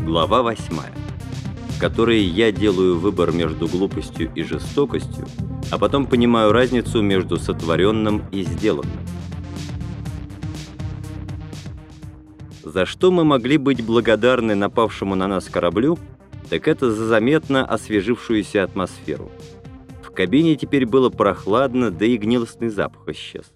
Глава 8, в которой я делаю выбор между глупостью и жестокостью, а потом понимаю разницу между сотворенным и сделанным. За что мы могли быть благодарны напавшему на нас кораблю, так это за заметно освежившуюся атмосферу. В кабине теперь было прохладно, да и гнилостный запах исчез.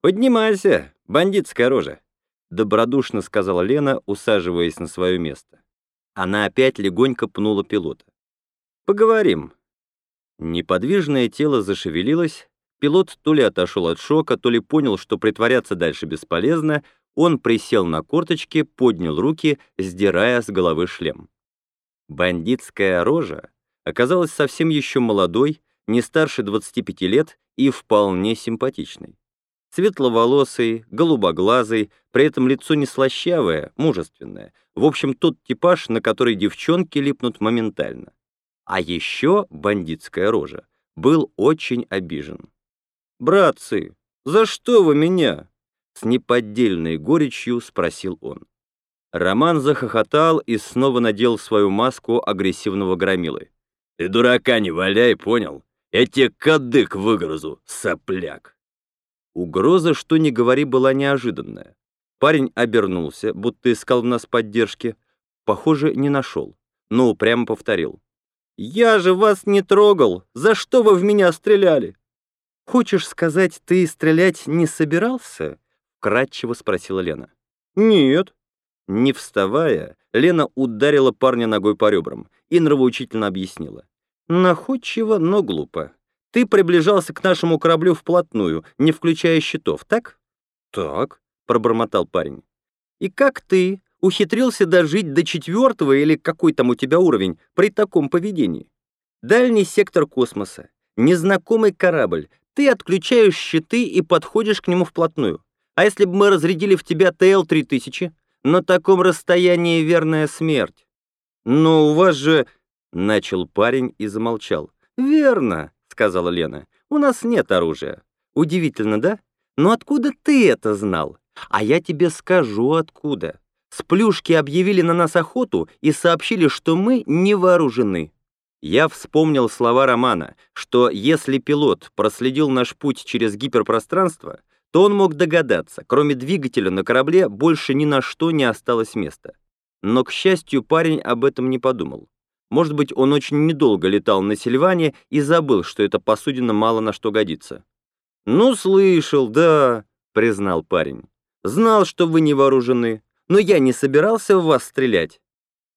«Поднимайся, бандитская рожа!» — добродушно сказала Лена, усаживаясь на свое место. Она опять легонько пнула пилота. «Поговорим». Неподвижное тело зашевелилось, пилот то ли отошел от шока, то ли понял, что притворяться дальше бесполезно, он присел на корточки, поднял руки, сдирая с головы шлем. Бандитская рожа оказалась совсем еще молодой, не старше 25 лет и вполне симпатичной. Светловолосый, голубоглазый, при этом лицо не слащавое, мужественное. В общем, тот типаж, на который девчонки липнут моментально. А еще бандитская рожа был очень обижен. «Братцы, за что вы меня?» С неподдельной горечью спросил он. Роман захохотал и снова надел свою маску агрессивного громилы. «Ты дурака не валяй, понял? Я тебе кадык выгрызу, сопляк!» Угроза, что ни говори, была неожиданная. Парень обернулся, будто искал в нас поддержки. Похоже, не нашел, но упрямо повторил. «Я же вас не трогал! За что вы в меня стреляли?» «Хочешь сказать, ты стрелять не собирался?» — кратчево спросила Лена. «Нет». Не вставая, Лена ударила парня ногой по ребрам и нравоучительно объяснила. «Находчиво, но глупо. Ты приближался к нашему кораблю вплотную, не включая щитов, так? Так, пробормотал парень. И как ты ухитрился дожить до четвертого или какой там у тебя уровень при таком поведении? Дальний сектор космоса, незнакомый корабль, ты отключаешь щиты и подходишь к нему вплотную. А если бы мы разрядили в тебя ТЛ-3000? На таком расстоянии верная смерть. Но у вас же... Начал парень и замолчал. Верно, сказала Лена. «У нас нет оружия». «Удивительно, да? Но откуда ты это знал? А я тебе скажу, откуда. Сплюшки объявили на нас охоту и сообщили, что мы не вооружены». Я вспомнил слова Романа, что если пилот проследил наш путь через гиперпространство, то он мог догадаться, кроме двигателя на корабле больше ни на что не осталось места. Но, к счастью, парень об этом не подумал. Может быть, он очень недолго летал на Сильване и забыл, что эта посудина мало на что годится. «Ну, слышал, да», — признал парень. «Знал, что вы не вооружены, но я не собирался в вас стрелять».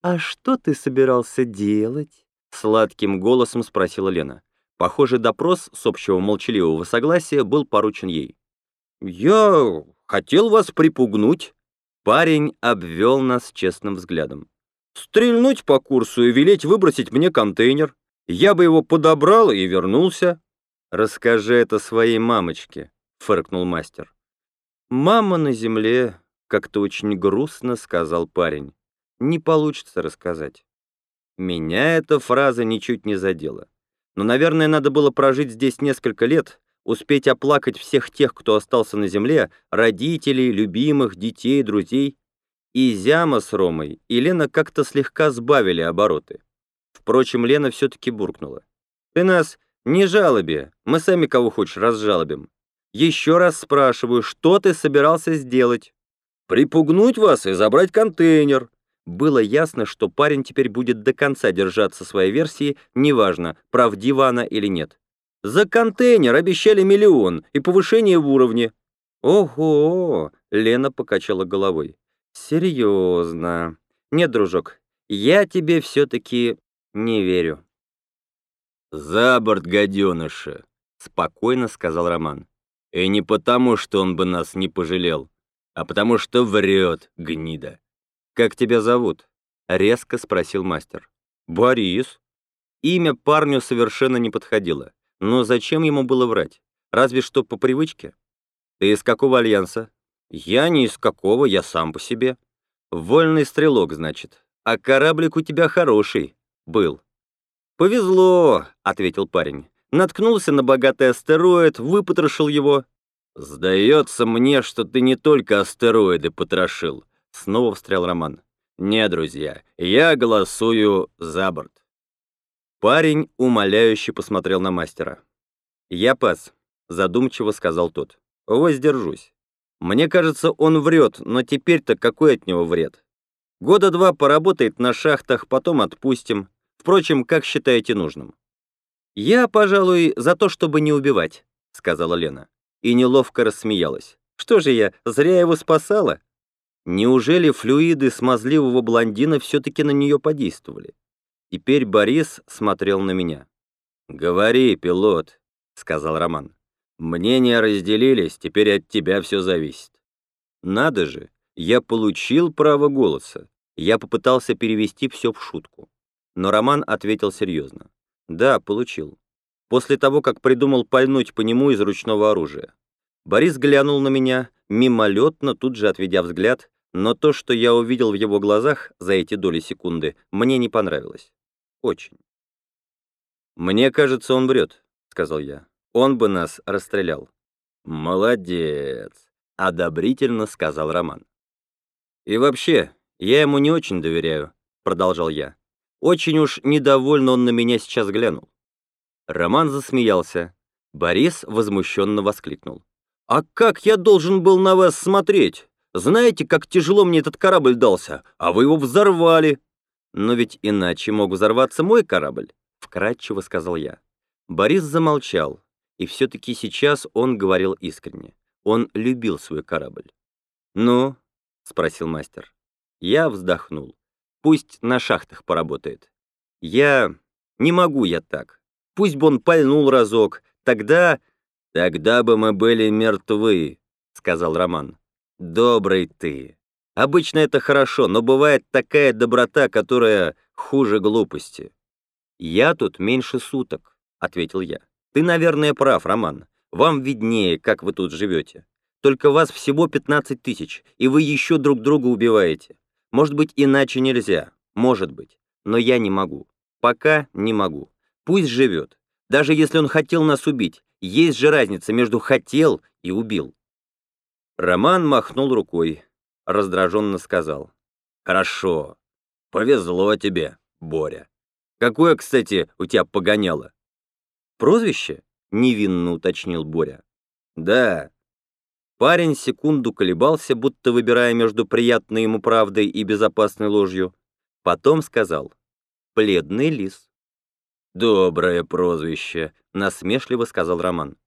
«А что ты собирался делать?» — сладким голосом спросила Лена. Похоже, допрос с общего молчаливого согласия был поручен ей. «Я хотел вас припугнуть». Парень обвел нас честным взглядом. Стрельнуть по курсу и велеть выбросить мне контейнер. Я бы его подобрал и вернулся. Расскажи это своей мамочке, фыркнул мастер. Мама на земле, как-то очень грустно сказал парень. Не получится рассказать. Меня эта фраза ничуть не задела. Но, наверное, надо было прожить здесь несколько лет, успеть оплакать всех тех, кто остался на земле, родителей, любимых, детей, друзей, и Зяма с Ромой, и Лена как-то слегка сбавили обороты. Впрочем, Лена все-таки буркнула. «Ты нас не жалоби, мы сами кого хочешь разжалобим. Еще раз спрашиваю, что ты собирался сделать?» «Припугнуть вас и забрать контейнер». Было ясно, что парень теперь будет до конца держаться своей версии, неважно, правдива она или нет. «За контейнер обещали миллион и повышение в уровне». «Ого!» — Лена покачала головой. Серьезно. Нет, дружок, я тебе все-таки не верю. За борт, гаденыша, спокойно сказал Роман. И не потому, что он бы нас не пожалел, а потому что врет, гнида. Как тебя зовут? Резко спросил мастер. Борис. Имя парню совершенно не подходило. Но зачем ему было врать? Разве что по привычке. Ты из какого альянса? «Я ни из какого, я сам по себе». «Вольный стрелок, значит. А кораблик у тебя хороший. Был». «Повезло», — ответил парень. Наткнулся на богатый астероид, выпотрошил его. «Сдается мне, что ты не только астероиды потрошил», — снова встрял Роман. Не, друзья, я голосую за борт. Парень умоляюще посмотрел на мастера. «Я пас», — задумчиво сказал тот. «Воздержусь. Мне кажется, он врет, но теперь-то какой от него вред? Года два поработает на шахтах, потом отпустим. Впрочем, как считаете нужным?» «Я, пожалуй, за то, чтобы не убивать», — сказала Лена. И неловко рассмеялась. «Что же я, зря его спасала?» Неужели флюиды смазливого блондина все-таки на нее подействовали? Теперь Борис смотрел на меня. «Говори, пилот», — сказал Роман. «Мнения разделились, теперь от тебя все зависит». «Надо же, я получил право голоса». Я попытался перевести все в шутку. Но Роман ответил серьезно. «Да, получил. После того, как придумал пальнуть по нему из ручного оружия». Борис глянул на меня, мимолетно, тут же отведя взгляд, но то, что я увидел в его глазах за эти доли секунды, мне не понравилось. Очень. «Мне кажется, он врет», — сказал я. «Он бы нас расстрелял». «Молодец», — одобрительно сказал Роман. «И вообще, я ему не очень доверяю», — продолжал я. «Очень уж недовольно он на меня сейчас глянул». Роман засмеялся. Борис возмущенно воскликнул. «А как я должен был на вас смотреть? Знаете, как тяжело мне этот корабль дался, а вы его взорвали!» «Но ведь иначе мог взорваться мой корабль», — вкратчиво сказал я. Борис замолчал, и все-таки сейчас он говорил искренне. Он любил свой корабль. «Ну?» — спросил мастер. Я вздохнул. «Пусть на шахтах поработает. Я... не могу я так. Пусть бы он пальнул разок, тогда...» «Тогда бы мы были мертвы», — сказал Роман. «Добрый ты. Обычно это хорошо, но бывает такая доброта, которая хуже глупости. Я тут меньше суток, ответил я. Ты, наверное, прав, Роман. Вам виднее, как вы тут живете. Только вас всего 15 тысяч, и вы еще друг друга убиваете. Может быть, иначе нельзя. Может быть. Но я не могу. Пока не могу. Пусть живет. Даже если он хотел нас убить, есть же разница между «хотел» и «убил». Роман махнул рукой раздраженно сказал. «Хорошо. Повезло тебе, Боря. Какое, кстати, у тебя погоняло?» «Прозвище?» — невинно уточнил Боря. «Да». Парень секунду колебался, будто выбирая между приятной ему правдой и безопасной ложью. Потом сказал. «Бледный лис». «Доброе прозвище», — насмешливо сказал Роман.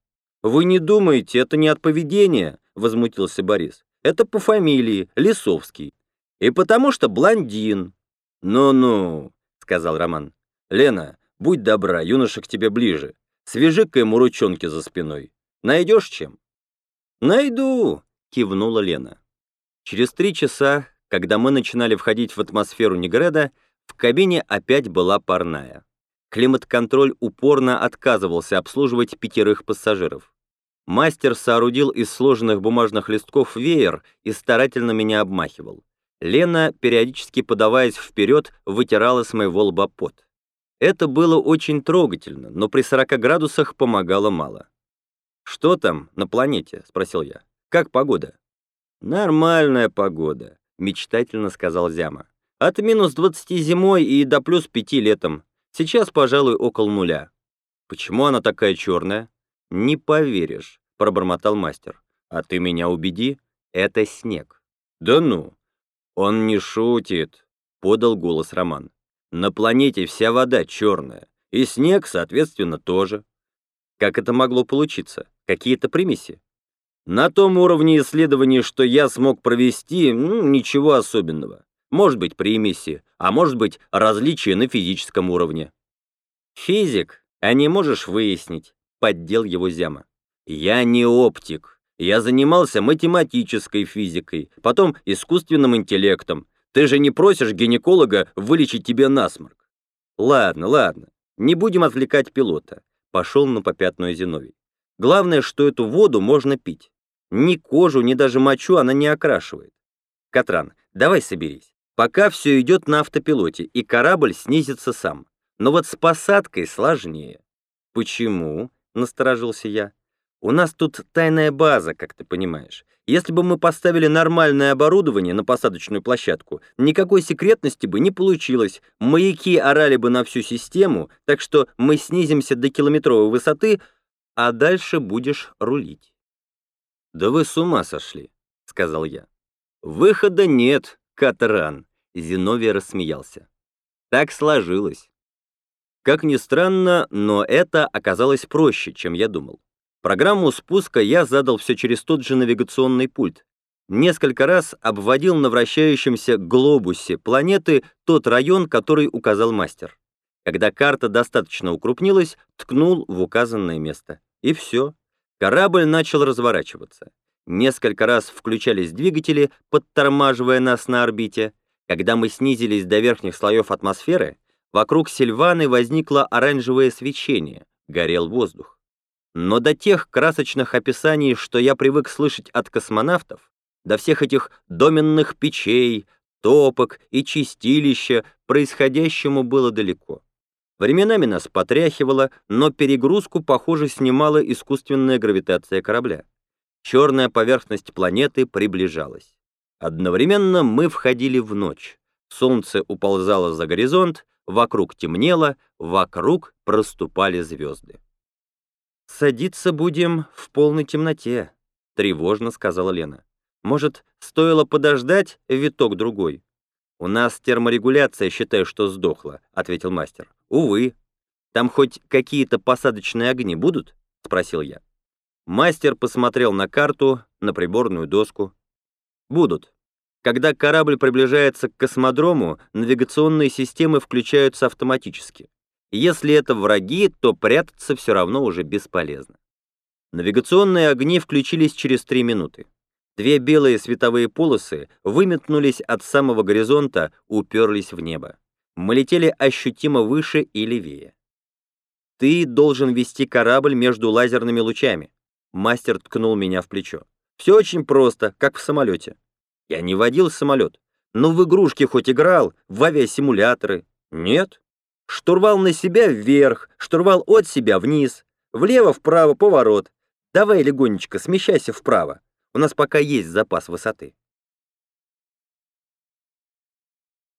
«Вы не думаете, это не от поведения?» — возмутился Борис. Это по фамилии, Лисовский. И потому что блондин. Ну-ну, сказал Роман. Лена, будь добра, юноша к тебе ближе. Свяжи-ка ему ручонки за спиной. Найдешь чем? Найду, кивнула Лена. Через три часа, когда мы начинали входить в атмосферу Негреда, в кабине опять была парная. Климат-контроль упорно отказывался обслуживать пятерых пассажиров. Мастер соорудил из сложенных бумажных листков веер и старательно меня обмахивал. Лена, периодически подаваясь вперед, вытирала с моего лба пот. Это было очень трогательно, но при 40 градусах помогало мало. «Что там на планете?» — спросил я. «Как погода?» «Нормальная погода», — мечтательно сказал Зяма. «От минус 20 зимой и до плюс 5 летом. Сейчас, пожалуй, около нуля». «Почему она такая черная?» «Не поверишь», — пробормотал мастер. «А ты меня убеди, это снег». «Да ну!» «Он не шутит», — подал голос Роман. «На планете вся вода черная, и снег, соответственно, тоже». «Как это могло получиться? Какие-то примеси?» «На том уровне исследований, что я смог провести, ну, ничего особенного. Может быть, примеси, а может быть, различия на физическом уровне». «Физик, а не можешь выяснить?» поддел его Зяма. «Я не оптик. Я занимался математической физикой, потом искусственным интеллектом. Ты же не просишь гинеколога вылечить тебе насморк». «Ладно, ладно, не будем отвлекать пилота», — пошел на попятную Зиновий. «Главное, что эту воду можно пить. Ни кожу, ни даже мочу она не окрашивает. Катран, давай соберись. Пока все идет на автопилоте, и корабль снизится сам. Но вот с посадкой сложнее». «Почему?» — насторожился я. У нас тут тайная база, как ты понимаешь. Если бы мы поставили нормальное оборудование на посадочную площадку, никакой секретности бы не получилось. Маяки орали бы на всю систему, так что мы снизимся до километровой высоты, а дальше будешь рулить. «Да вы с ума сошли», — сказал я. «Выхода нет, Катран», — Зиновий рассмеялся. «Так сложилось». Как ни странно, но это оказалось проще, чем я думал. Программу спуска я задал все через тот же навигационный пульт. Несколько раз обводил на вращающемся глобусе планеты тот район, который указал мастер. Когда карта достаточно укрупнилась, ткнул в указанное место. И все. Корабль начал разворачиваться. Несколько раз включались двигатели, подтормаживая нас на орбите. Когда мы снизились до верхних слоев атмосферы, вокруг Сильваны возникло оранжевое свечение, горел воздух. Но до тех красочных описаний, что я привык слышать от космонавтов, до всех этих доменных печей, топок и чистилища, происходящему было далеко. Временами нас потряхивало, но перегрузку, похоже, снимала искусственная гравитация корабля. Черная поверхность планеты приближалась. Одновременно мы входили в ночь. Солнце уползало за горизонт, вокруг темнело, вокруг проступали звезды. «Садиться будем в полной темноте», — тревожно сказала Лена. «Может, стоило подождать виток-другой?» «У нас терморегуляция, считаю, что сдохла», — ответил мастер. «Увы. Там хоть какие-то посадочные огни будут?» — спросил я. Мастер посмотрел на карту, на приборную доску. «Будут. Когда корабль приближается к космодрому, навигационные системы включаются автоматически. Если это враги, то прятаться все равно уже бесполезно. Навигационные огни включились через три минуты. Две белые световые полосы выметнулись от самого горизонта, уперлись в небо. Мы летели ощутимо выше и левее. «Ты должен вести корабль между лазерными лучами», Мастер ткнул меня в плечо. «Все очень просто, как в самолете». Я не водил самолет. Но в игрушки хоть играл, в авиасимуляторы. Нет. Штурвал на себя вверх, штурвал от себя вниз, влево-вправо поворот. Давай легонечко смещайся вправо. У нас пока есть запас высоты.